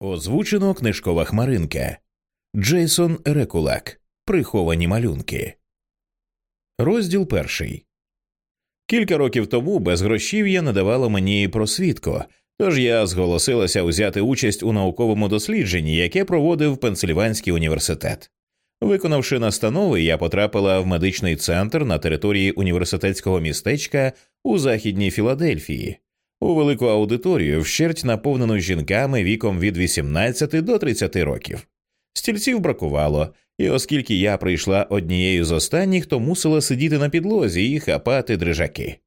Озвучено книжкова хмаринка Джейсон Рекулак. Приховані малюнки. Розділ перший. Кілька років тому безгрошів'я надавало мені просвідку, тож я зголосилася взяти участь у науковому дослідженні, яке проводив Пенсильванський університет. Виконавши настанови, я потрапила в медичний центр на території університетського містечка у західній Філадельфії у велику аудиторію, вщерть наповнену жінками віком від 18 до 30 років. Стільців бракувало, і оскільки я прийшла однією з останніх, то мусила сидіти на підлозі і хапати дрижаки.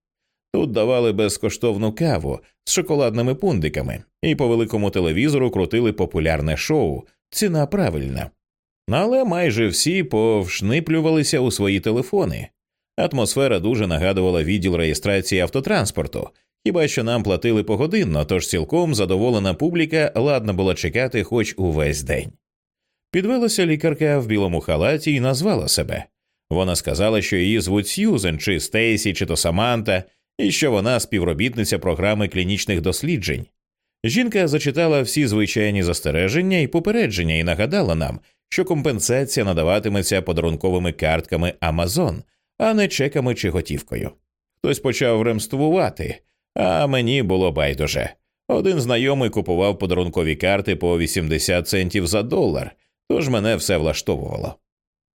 Тут давали безкоштовну каву з шоколадними пундиками, і по великому телевізору крутили популярне шоу Ціна правильна. Але майже всі повшниплювалися у свої телефони. Атмосфера дуже нагадувала відділ реєстрації автотранспорту, Хіба що нам платили погодинно, тож цілком задоволена публіка ладна була чекати хоч увесь день. Підвелася лікарка в білому халаті і назвала себе. Вона сказала, що її звуть Сьюзен, чи Стейсі, чи то Саманта, і що вона співробітниця програми клінічних досліджень. Жінка зачитала всі звичайні застереження і попередження і нагадала нам, що компенсація надаватиметься подарунковими картками Амазон, а не чеками чи готівкою. Хтось почав ремствувати. А мені було байдуже. Один знайомий купував подарункові карти по 80 центів за долар, тож мене все влаштовувало.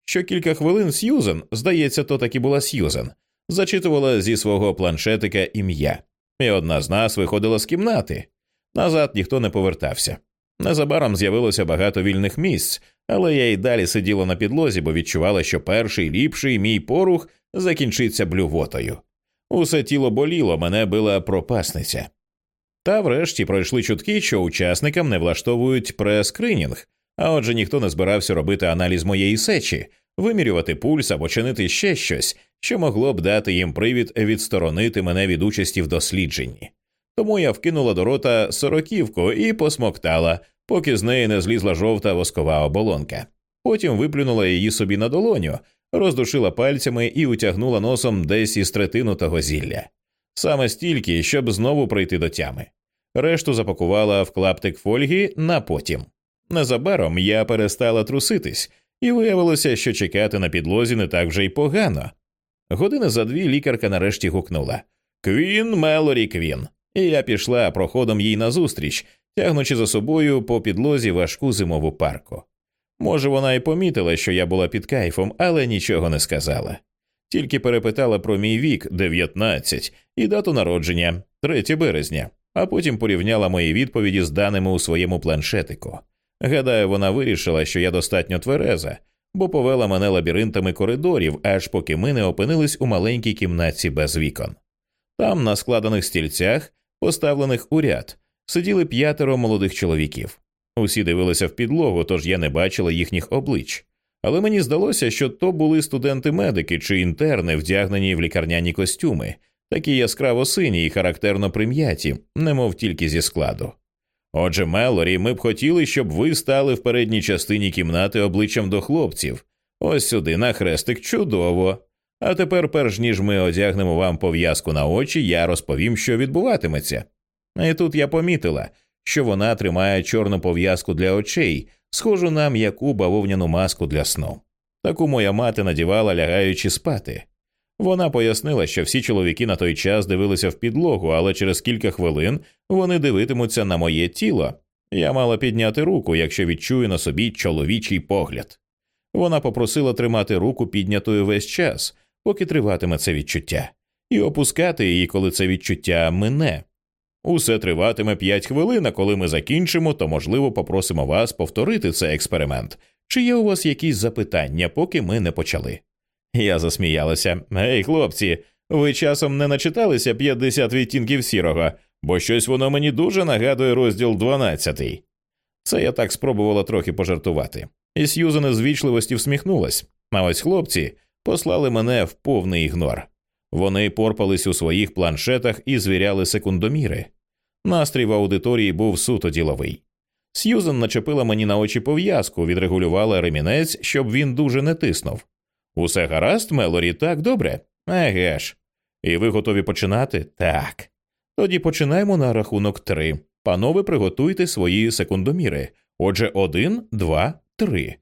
Що кілька хвилин Сьюзен, здається, то таки була Сьюзен, зачитувала зі свого планшетика ім'я, і одна з нас виходила з кімнати. Назад ніхто не повертався. Незабаром з'явилося багато вільних місць, але я й далі сиділа на підлозі, бо відчувала, що перший ліпший мій порух закінчиться блювотою. Усе тіло боліло, мене била пропасниця. Та врешті пройшли чутки, що учасникам не влаштовують прескринінг, а отже ніхто не збирався робити аналіз моєї сечі, вимірювати пульс або чинити ще щось, що могло б дати їм привід відсторонити мене від участі в дослідженні. Тому я вкинула до рота сороківку і посмоктала, поки з неї не злізла жовта воскова оболонка. Потім виплюнула її собі на долоню, роздушила пальцями і утягнула носом десь із третину того зілля, саме стільки, щоб знову прийти до тями. Решту запакувала в клаптик фольги на потім. Незабаром я перестала труситись, і виявилося, що чекати на підлозі не так вже й погано. Години за дві лікарка нарешті гукнула Квін, Мелорі, Квін. І я пішла проходом їй назустріч, тягнучи за собою по підлозі важку зимову парку. Може, вона і помітила, що я була під кайфом, але нічого не сказала. Тільки перепитала про мій вік 19 і дату народження 3 березня, а потім порівняла мої відповіді з даними у своєму планшетику. Гадаю, вона вирішила, що я достатньо твереза, бо повела мене лабіринтами коридорів, аж поки ми не опинились у маленькій кімнатці без вікон. Там, на складених стільцях, поставлених у ряд, сиділи п'ятеро молодих чоловіків. Усі дивилися в підлогу, тож я не бачила їхніх облич. Але мені здалося, що то були студенти-медики чи інтерни, вдягнені в лікарняні костюми, такі яскраво сині і характерно прим'яті, немов тільки зі складу. Отже, Мелорі, ми б хотіли, щоб ви стали в передній частині кімнати обличчям до хлопців. Ось сюди на хрестик чудово. А тепер, перш ніж ми одягнемо вам пов'язку на очі, я розповім, що відбуватиметься. І тут я помітила, що вона тримає чорну пов'язку для очей, схожу на м'яку бавовняну маску для сну. Таку моя мати надівала, лягаючи спати. Вона пояснила, що всі чоловіки на той час дивилися в підлогу, але через кілька хвилин вони дивитимуться на моє тіло. Я мала підняти руку, якщо відчую на собі чоловічий погляд. Вона попросила тримати руку піднятою весь час, поки триватиме це відчуття, і опускати її, коли це відчуття мине. Усе триватиме п'ять хвилин, а коли ми закінчимо, то, можливо, попросимо вас повторити цей експеримент. Чи є у вас якісь запитання, поки ми не почали? Я засміялася. Гей, хлопці, ви часом не начиталися 50 відтінків сірого, бо щось воно мені дуже нагадує розділ 12. Це я так спробувала трохи пожартувати. І Сьюзен з вічливості всміхнулась. А ось хлопці послали мене в повний ігнор. Вони порпались у своїх планшетах і звіряли секундоміри. Настрій в аудиторії був суто діловий. Сьюзен начепила мені на очі пов'язку, відрегулювала ремінець, щоб він дуже не тиснув. Усе гаразд, Мелорі, так добре? Еге ж. І ви готові починати? Так. Тоді починаємо на рахунок три. Панове, приготуйте свої секундоміри. Отже, один, два, три.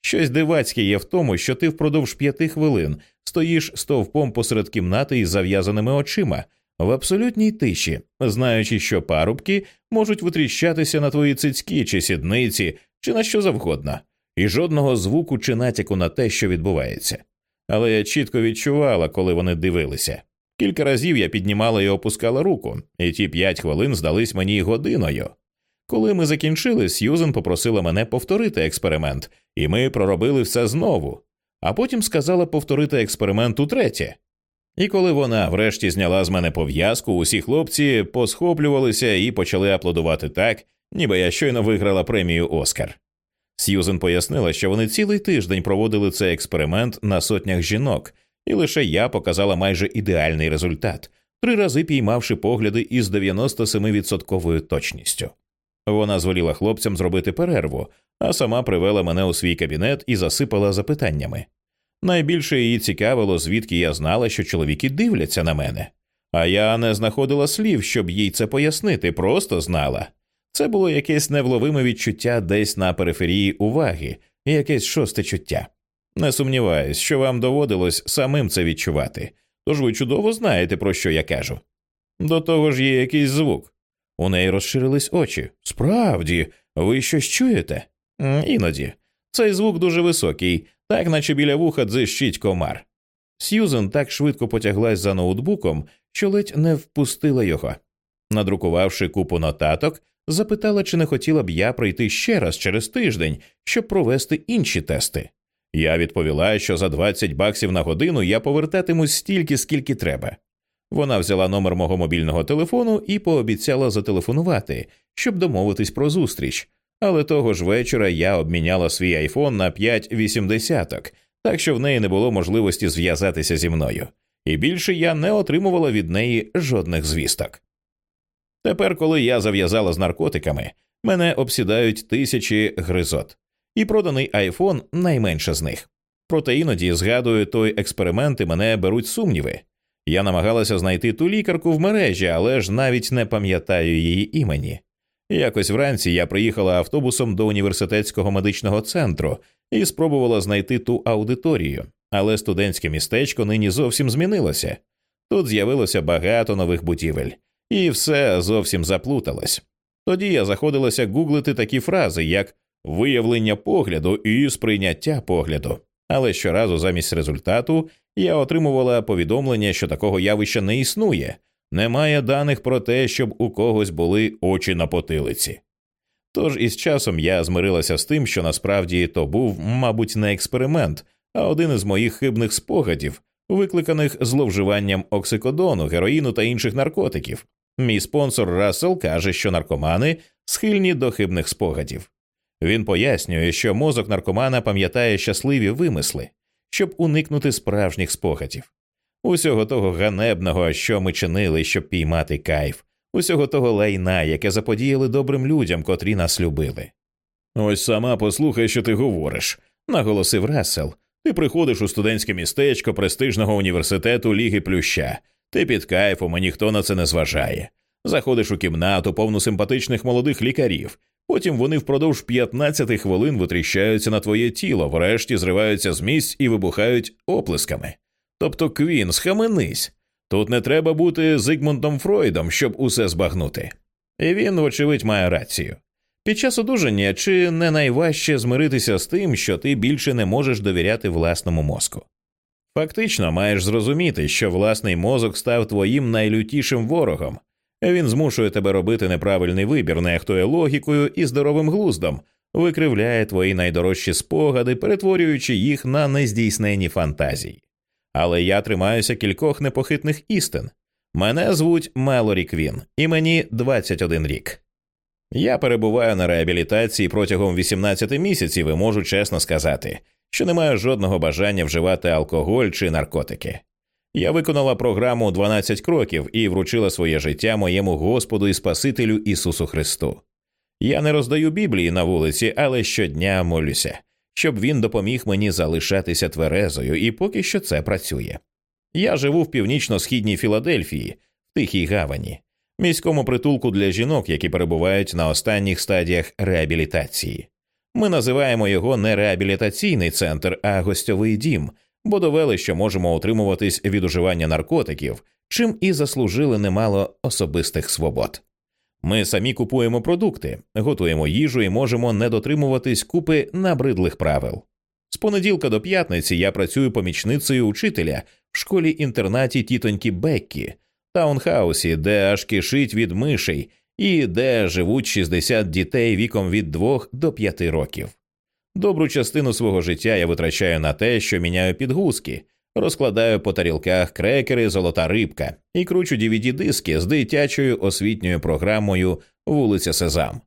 Щось дивацьке є в тому, що ти впродовж п'яти хвилин стоїш стовпом посеред кімнати із зав'язаними очима в абсолютній тиші, знаючи, що парубки можуть витріщатися на твої цицькі чи сідниці, чи на що завгодно, і жодного звуку чи натяку на те, що відбувається. Але я чітко відчувала, коли вони дивилися. Кілька разів я піднімала і опускала руку, і ті п'ять хвилин здались мені годиною. Коли ми закінчили, Сьюзен попросила мене повторити експеримент, і ми проробили все знову, а потім сказала повторити експеримент утретє. І коли вона врешті зняла з мене пов'язку, усі хлопці посхоплювалися і почали аплодувати так, ніби я щойно виграла премію Оскар. Сьюзен пояснила, що вони цілий тиждень проводили цей експеримент на сотнях жінок, і лише я показала майже ідеальний результат, три рази піймавши погляди із 97% точністю. Вона зволіла хлопцям зробити перерву, а сама привела мене у свій кабінет і засипала запитаннями. Найбільше її цікавило, звідки я знала, що чоловіки дивляться на мене, а я не знаходила слів, щоб їй це пояснити, просто знала. Це було якесь невловиме відчуття десь на периферії уваги, якесь шосте чуття. Не сумніваюсь, що вам доводилось самим це відчувати, тож ви чудово знаєте, про що я кажу. До того ж є якийсь звук. У неї розширились очі. Справді, ви щось чуєте? Іноді. Цей звук дуже високий, так наче біля вуха дзищить комар. Сьюзен так швидко потяглась за ноутбуком, що ледь не впустила його. Надрукувавши купу нотаток, запитала, чи не хотіла б я прийти ще раз через тиждень, щоб провести інші тести. Я відповіла, що за 20 баксів на годину я повертатимусь стільки, скільки треба. Вона взяла номер мого мобільного телефону і пообіцяла зателефонувати, щоб домовитись про зустріч. Але того ж вечора я обміняла свій айфон на 5 вісімдесяток, так що в неї не було можливості зв'язатися зі мною, і більше я не отримувала від неї жодних звісток. Тепер, коли я зав'язала з наркотиками, мене обсідають тисячі гризот, і проданий айфон найменше з них. Проте іноді, згадую той експеримент, і мене беруть сумніви. Я намагалася знайти ту лікарку в мережі, але ж навіть не пам'ятаю її імені. Якось вранці я приїхала автобусом до університетського медичного центру і спробувала знайти ту аудиторію, але студентське містечко нині зовсім змінилося. Тут з'явилося багато нових будівель, і все зовсім заплуталось. Тоді я заходилася гуглити такі фрази, як виявлення погляду і сприйняття погляду. Але щоразу замість результату я отримувала повідомлення, що такого явища не існує, немає даних про те, щоб у когось були очі на потилиці. Тож із часом я змирилася з тим, що насправді то був, мабуть, не експеримент, а один із моїх хибних спогадів, викликаних зловживанням оксикодону, героїну та інших наркотиків. Мій спонсор Рассел каже, що наркомани схильні до хибних спогадів. Він пояснює, що мозок наркомана пам'ятає щасливі вимисли, щоб уникнути справжніх спогадів, усього того ганебного, що ми чинили, щоб піймати кайф, усього того лайна, яке заподіяли добрим людям, котрі нас любили. Ось сама послухай, що ти говориш, наголосив Рассел. Ти приходиш у студентське містечко престижного університету Ліги Плюща. Ти під кайфом, і ніхто на це не зважає. Заходиш у кімнату, повну симпатичних молодих лікарів, Потім вони впродовж 15 хвилин витріщаються на твоє тіло, врешті зриваються з місць і вибухають оплесками. Тобто, Квін, схаменись. Тут не треба бути Зигмундом Фройдом, щоб усе збагнути. І він, вочевидь, має рацію. Під час одужання чи не найважче змиритися з тим, що ти більше не можеш довіряти власному мозку. Фактично маєш зрозуміти, що власний мозок став твоїм найлютішим ворогом, він змушує тебе робити неправильний вибір, нехтує логікою і здоровим глуздом, викривляє твої найдорожчі спогади, перетворюючи їх на нездійснені фантазії. Але я тримаюся кількох непохитних істин. Мене звуть Мелорі Квін, і мені 21 рік. Я перебуваю на реабілітації протягом 18 місяців і можу чесно сказати, що не маю жодного бажання вживати алкоголь чи наркотики. Я виконала програму «12 кроків і вручила своє життя моєму Господу і Спасителю Ісусу Христу. Я не роздаю Біблії на вулиці, але щодня молюся, щоб він допоміг мені залишатися тверезою, і поки що це працює. Я живу в північно-східній Філадельфії, в Тихій Гавані. міському притулку для жінок, які перебувають на останніх стадіях реабілітації. Ми називаємо його не реабілітаційний центр, а гостьовий дім, бо довели, що можемо утримуватись від уживання наркотиків, чим і заслужили немало особистих свобод. Ми самі купуємо продукти, готуємо їжу і можемо не дотримуватись купи набридлих правил. З понеділка до п'ятниці я працюю помічницею учителя в школі інтернаті тітоньки Беккі, таунхаусі, де аж кишить від мишей, і де живуть 60 дітей віком від 2 до 5 років. Добру частину свого життя я витрачаю на те, що міняю підгузки, розкладаю по тарілках крекери, золота рибка і кручу dvd диски з дитячою освітньою програмою Вулиця Сезам.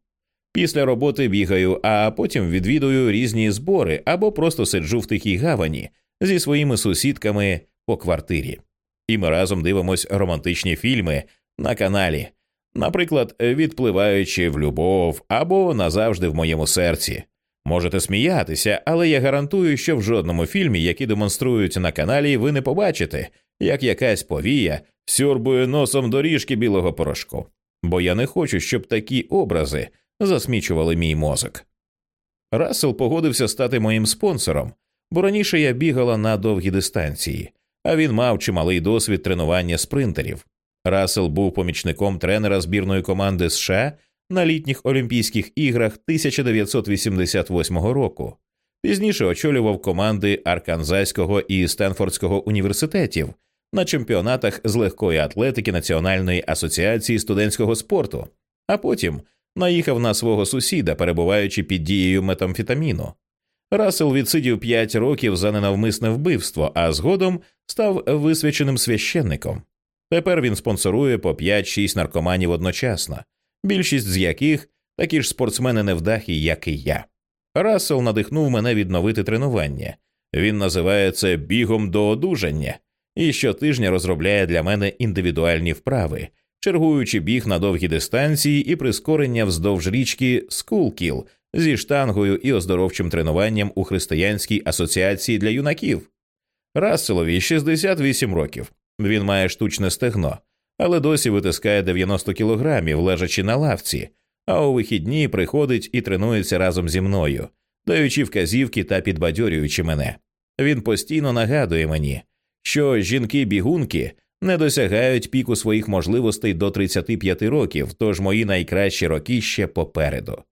Після роботи бігаю, а потім відвідую різні збори або просто сиджу в тихій гавані зі своїми сусідками по квартирі. І ми разом дивимось романтичні фільми на каналі, наприклад, відпливаючи в любов або назавжди в моєму серці. Можете сміятися, але я гарантую, що в жодному фільмі, який демонструють на каналі, ви не побачите, як якась повія сьорбує носом доріжки білого порошку. Бо я не хочу, щоб такі образи засмічували мій мозок. Рассел погодився стати моїм спонсором, бо раніше я бігала на довгі дистанції, а він мав чималий досвід тренування спринтерів. Рассел був помічником тренера збірної команди США на літніх Олімпійських іграх 1988 року. Пізніше очолював команди Арканзаського і Стенфордського університетів на чемпіонатах з легкої атлетики Національної асоціації студентського спорту, а потім наїхав на свого сусіда, перебуваючи під дією метамфетаміну. Рассел відсидів 5 років за ненавмисне вбивство, а згодом став висвяченим священником. Тепер він спонсорує по 5-6 наркоманів одночасно, більшість з яких такі ж спортсмени невдахи, як і я. Рассел надихнув мене відновити тренування. Він називає це бігом до одужання і щотижня розробляє для мене індивідуальні вправи, чергуючи біг на довгі дистанції і прискорення вздовж річки Скулкіл зі штангою і оздоровчим тренуванням у Християнській асоціації для юнаків. Расселові 68 років. Він має штучне стегно, але досі витискає 90 кілограмів, лежачи на лавці, а у вихідні приходить і тренується разом зі мною, даючи вказівки та підбадьорюючи мене. Він постійно нагадує мені, що жінки-бігунки не досягають піку своїх можливостей до 35 років, тож мої найкращі роки ще попереду.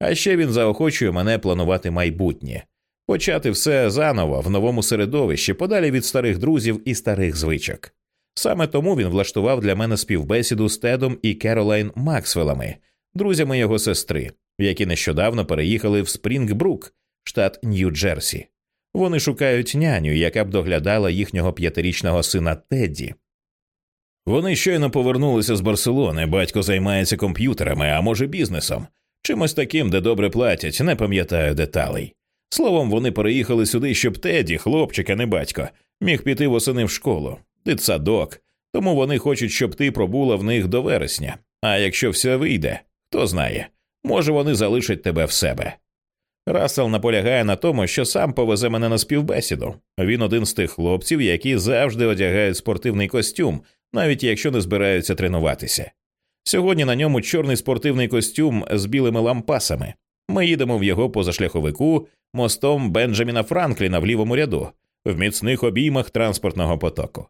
А ще він заохочує мене планувати майбутнє, почати все заново в новому середовищі, подалі від старих друзів і старих звичок. Саме тому він влаштував для мене співбесіду з Тедом і Керолайн Максвеллами, друзями його сестри, які нещодавно переїхали в Спрінгбрук, штат Нью-Джерсі. Вони шукають няню, яка б доглядала їхнього п'ятирічного сина Тедді. Вони щойно повернулися з Барселони, батько займається комп'ютерами, а може бізнесом, чимось таким, де добре платять, не пам'ятаю деталей. Словом, вони переїхали сюди, щоб Теді, хлопчик, а не батько, міг піти восени в школу, дитсадок, тому вони хочуть, щоб ти пробула в них до вересня. А якщо все вийде, хто знає, може вони залишать тебе в себе. Рассел наполягає на тому, що сам повезе мене на співбесіду. Він один з тих хлопців, які завжди одягають спортивний костюм, навіть якщо не збираються тренуватися. Сьогодні на ньому чорний спортивний костюм з білими лампасами. Ми їдемо в його позашляховику мостом Бенджаміна Франкліна в лівому ряду, в міцних обіймах транспортного потоку.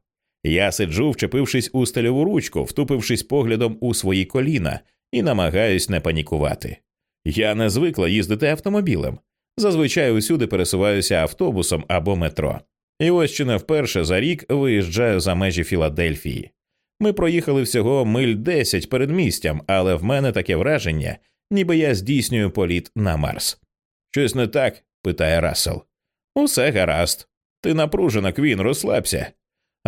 Я сиджу, вчепившись у стельову ручку, втупившись поглядом у свої коліна і намагаюсь не панікувати. Я не звикла їздити автомобілем. Зазвичай усюди пересуваюся автобусом або метро. І ось чи не вперше за рік виїжджаю за межі Філадельфії. Ми проїхали всього миль 10 перед містям, але в мене таке враження, ніби я здійснюю політ на Марс. Щось не так? питає Рассел. Усе гаразд. Ти напружена, Квін, розслабся.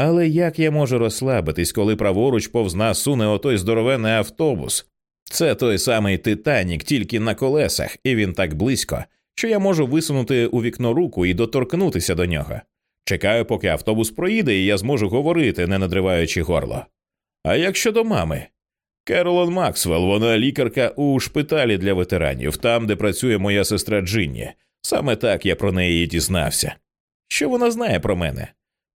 Але як я можу розслабитись, коли праворуч повз нас суне отой здоровенний автобус? Це той самий Титанік, тільки на колесах, і він так близько, що я можу висунути у вікно руку і доторкнутися до нього. Чекаю, поки автобус проїде, і я зможу говорити, не надриваючи горло. А як щодо мами? Керолон Максвелл, вона лікарка у шпиталі для ветеранів, там, де працює моя сестра Джинні. Саме так я про неї дізнався. Що вона знає про мене?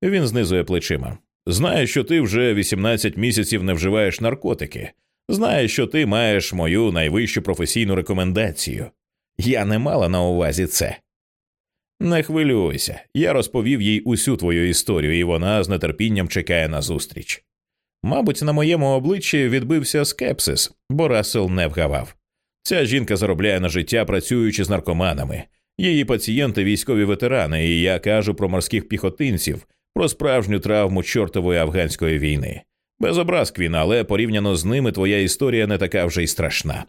Він знизує плечима. Знаю, що ти вже 18 місяців не вживаєш наркотики, Знаю, що ти маєш мою найвищу професійну рекомендацію. Я не мала на увазі це. Не хвилюйся, я розповів їй усю твою історію, і вона з нетерпінням чекає на зустріч. Мабуть, на моєму обличчі відбився скепсис, бо Рассел не вгавав. Ця жінка заробляє на життя, працюючи з наркоманами. Її пацієнти військові ветерани, і я кажу про морських піхотинців, про справжню травму чортової афганської війни. Без образ Квін, але порівняно з ними твоя історія не така вже й страшна.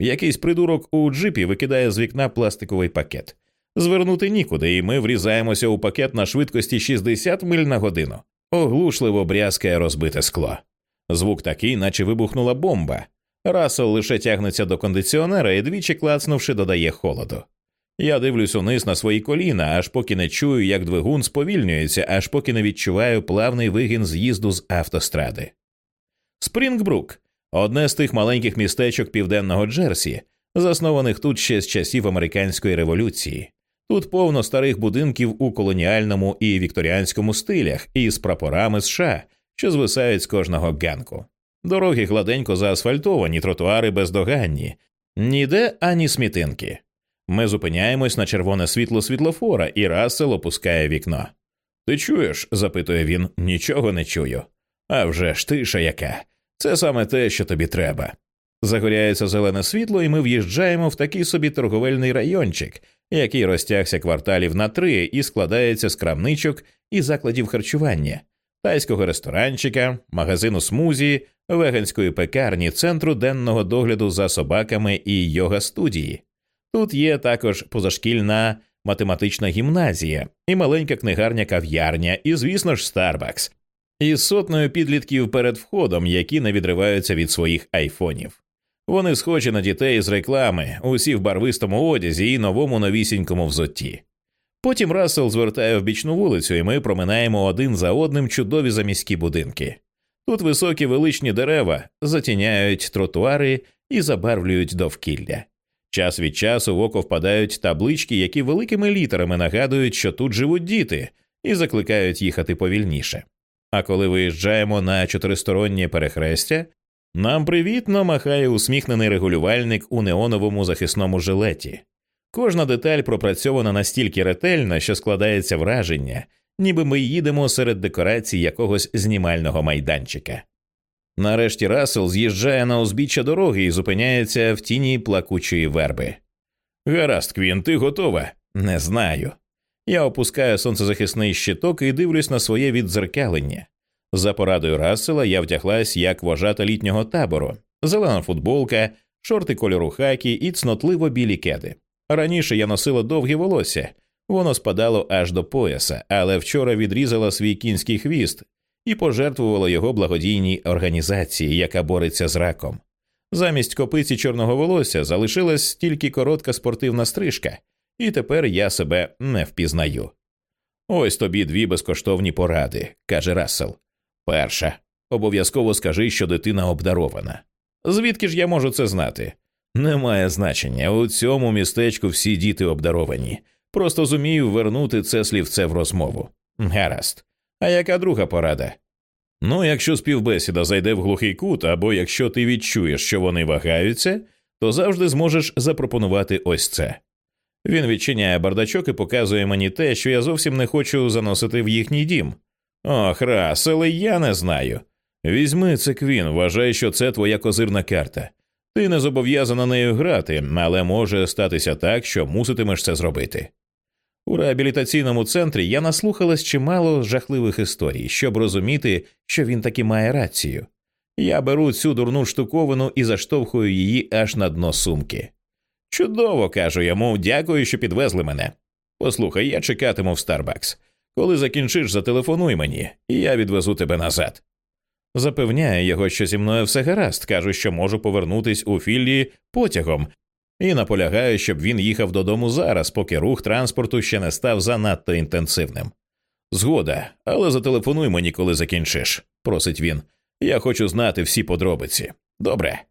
Якийсь придурок у джипі викидає з вікна пластиковий пакет. Звернути нікуди, і ми врізаємося у пакет на швидкості 60 миль на годину. Оглушливо брязкає розбите скло. Звук такий, наче вибухнула бомба. Расел лише тягнеться до кондиціонера і двічі клацнувши, додає холоду. Я дивлюсь униз на свої коліна, аж поки не чую, як двигун сповільнюється, аж поки не відчуваю плавний вигін з'їзду з автостради. Спрінгбрук одне з тих маленьких містечок південного Джерсі, заснованих тут ще з часів американської революції. Тут повно старих будинків у колоніальному і вікторіанському стилях із прапорами США, що звисають з кожного ганку. Дороги гладенько заасфальтовані, тротуари бездоганні, ніде ані смітинки. Ми зупиняємось на червоне світло світлофора, і Рассел опускає вікно. Ти чуєш? запитує він, нічого не чую. «А вже ж тиша яка. Це саме те, що тобі треба. Загоряється зелене світло, і ми в'їжджаємо в такий собі торговельний райончик, який розтягся кварталів на три і складається з крамничок і закладів харчування, тайського ресторанчика, магазину смузі, веганської пекарні, центру денного догляду за собаками і йога студії. Тут є також позашкільна математична гімназія і маленька книгарня кав'ярня, і, звісно ж, Старбакс, із сотнею підлітків перед входом, які не відриваються від своїх айфонів. Вони схожі на дітей з реклами, усі в барвистому одязі і новому новісінькому взутті. Потім Рассел звертає в бічну вулицю, і ми проминаємо один за одним чудові заміські будинки. Тут високі величні дерева затіняють тротуари і забарвлюють довкілля. Час від часу в око впадають таблички, які великими літерами нагадують, що тут живуть діти, і закликають їхати повільніше. А коли виїжджаємо на чотиристороннє перехрестя, нам привітно махає усміхнений регулювальник у неоновому захисному жилеті. Кожна деталь пропрацьована настільки ретельно, що складається враження, ніби ми їдемо серед декорацій якогось знімального майданчика. Нарешті Рассел з'їжджає на узбіччя дороги і зупиняється в тіні плакучої верби. Гаразд, Квін, ти готова? Не знаю. Я опускаю сонцезахисний щиток і дивлюсь на своє віддзеркалення. За порадою Рассела я вдяглась як вожата літнього табору, зелена футболка, шорти кольору хакі і цнотливо білі кеди. Раніше я носила довгі волосся, воно спадало аж до пояса, але вчора відрізала свій кінський хвіст і пожертвувала його благодійній організації, яка бореться з раком. Замість копиці чорного волосся залишилась тільки коротка спортивна стрижка, і тепер я себе не впізнаю. Ось тобі дві безкоштовні поради, каже Рассел. Перша. Обов'язково скажи, що дитина обдарована. Звідки ж я можу це знати? Немає значення. У цьому містечку всі діти обдаровані. Просто зумію вернути це слівце в розмову. Гаразд. А яка друга порада? Ну, якщо співбесіда зайде в глухий кут, або якщо ти відчуєш, що вони вагаються, то завжди зможеш запропонувати ось це. Він відчиняє бардачок і показує мені те, що я зовсім не хочу заносити в їхній дім. Ох, раз, але я не знаю. Візьми це квін, вважай, що це твоя козирна карта. Ти не зобов'язана нею грати, але може статися так, що муситимеш це зробити. У реабілітаційному центрі я наслухалась чимало жахливих історій, щоб розуміти, що він таки має рацію. Я беру цю дурну штуковину і заштовхую її аж на дно сумки. Чудово, кажу йому, дякую, що підвезли мене. Послухай, я чекатиму в Старбакс. Коли закінчиш, зателефонуй мені, і я відвезу тебе назад. Запевняю його, що зі мною все гаразд, кажу, що можу повернутись у філії потягом, і наполягаю, щоб він їхав додому зараз, поки рух транспорту ще не став занадто інтенсивним. Згода, але зателефонуй мені, коли закінчиш, просить він. Я хочу знати всі подробиці. Добре.